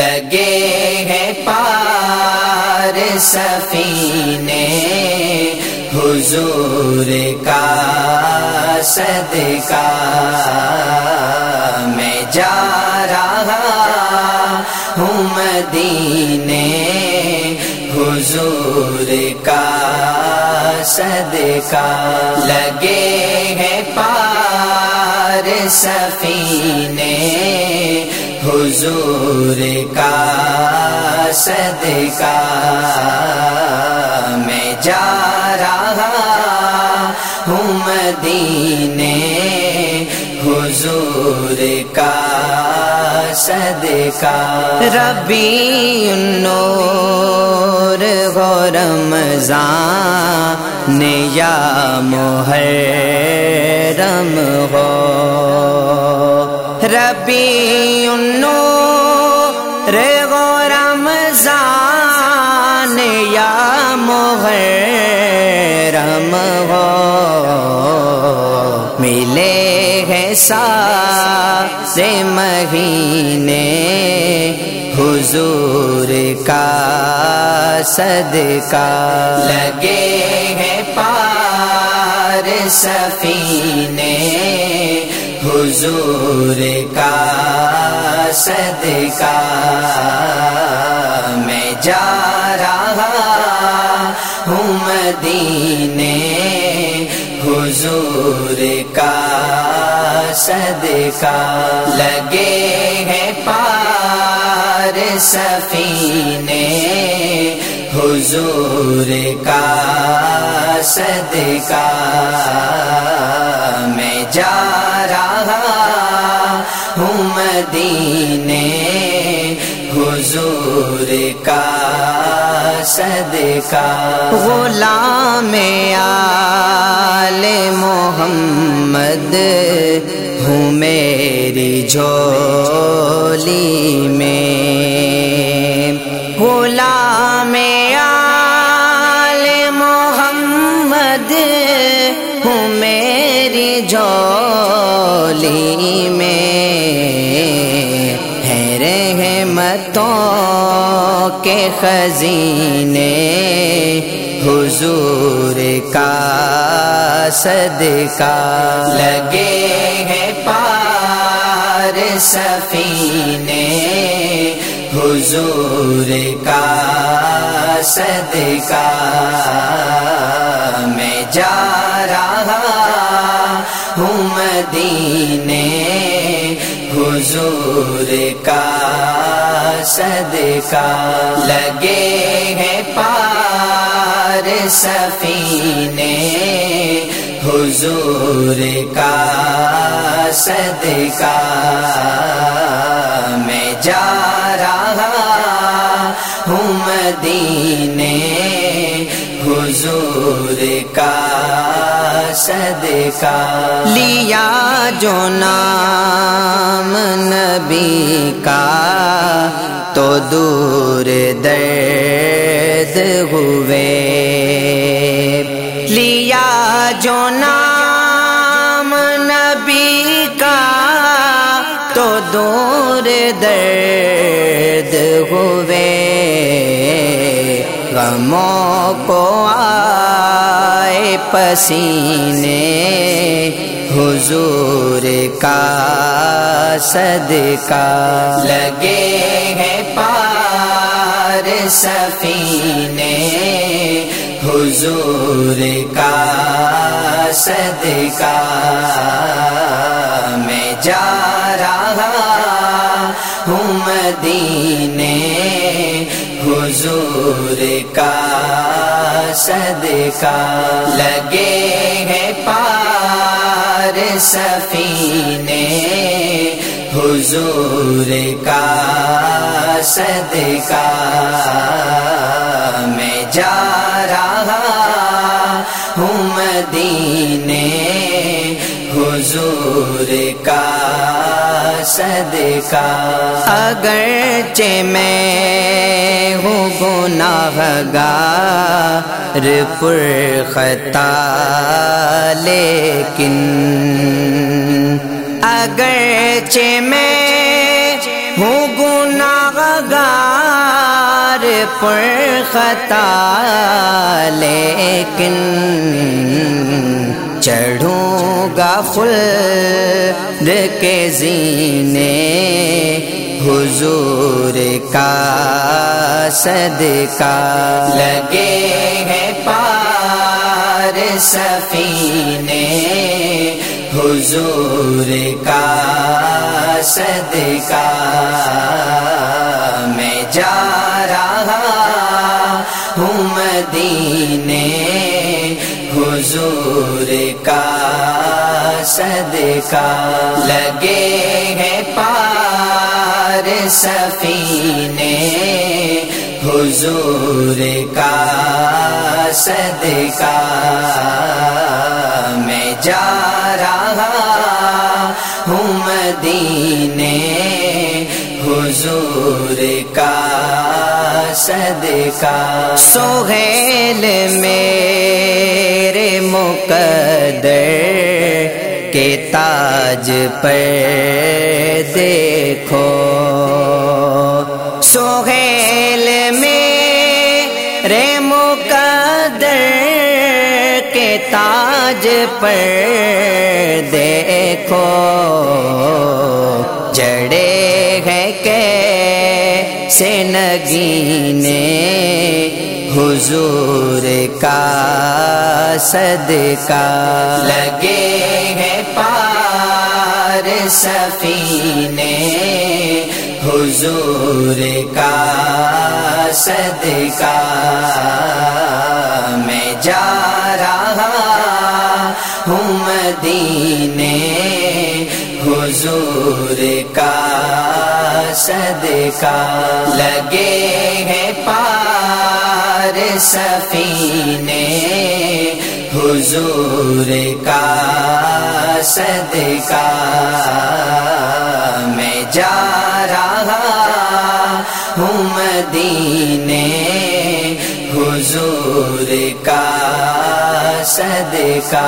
لگے ہیں پار سفینے، حضور کا صدقہ میں جا رہا ہوں مدینے، حضور کا صدقہ لگے ہیں پار سفینے حضور کا صدقہ میں جا رہا ہوں مدینے حضور کا صدقہ۔ ربی النور ہو رمضان، یا محرم ہو۔ ربی النور ہو رمضان یا محرم ہو، ملے ہیں سارے مہینے حضور کا صدقہ۔ لگے ہیں پار سفینے حضور کا صدقہ میں جا رہا ہوں مدینے حضور کا صدقہ لگے ہیں پار سفینے حضور کا صدقہ مدینے، حضور کا صدقہ۔ غلام آل محمد، ہوں میری جھولی میں۔ غلام آل محمد، ہوں میری جھولی میں۔ رحمتوں کے خزینے حضور کا صدقہ لگے ہیں پار سفینے حضور کا صدقہ میں جا رہا ہوں مدینے حضور کا صدقہ لگے ہیں پار سفینے حضور کا صدقہ میں جا رہا ہوں مدینے حضور کا صدقہ لیا جو نام نبی کا تو دور درد ہوئے۔ لیا جو نام نبی کا، تو دور درد ہوئے۔ غموں کو آئے پسینے، حضور کا صدقہ۔ لگے ہیں سفینے، حضور کا صدقہ میں جا رہا ہوں مدینے، حضور کا صدقہ۔ لگے ہیں پار سفینے، حضور کا صدقہ میں جا رہا ہوں مدینے حضور کا صدقہ۔ اگرچہ میں ہوں گناہ گار پر خطا لیکن اگرچہ میں پر خطا لیکن چڑھوں گا خلد کے زینے حضور کا صدقہ لگے ہیں پار سفینے حضور کا صدقہ میں جا رہا ہوں مدینے حضور کا صدقہ لگے ہیں پار سفینے حضور کا صدقہ میں جا رہا ہوں مدینے حضور کا صدقہ۔ سہیل میرے مقدر کے تاج پر دیکھو۔ سہیل تاج پر دیکھو، جڑے ہیں کہ سے نگینے؟ حضور کا صدقہ۔ لگے ہیں پار سفینے، حضور کا صدقہ۔ میں جا مدینے، حضور کا صدقہ۔ لگے ہیں پار سفینے، حضور کا صدقہ۔ میں جا رہا ہوں مدینے حضور کا صدقہ۔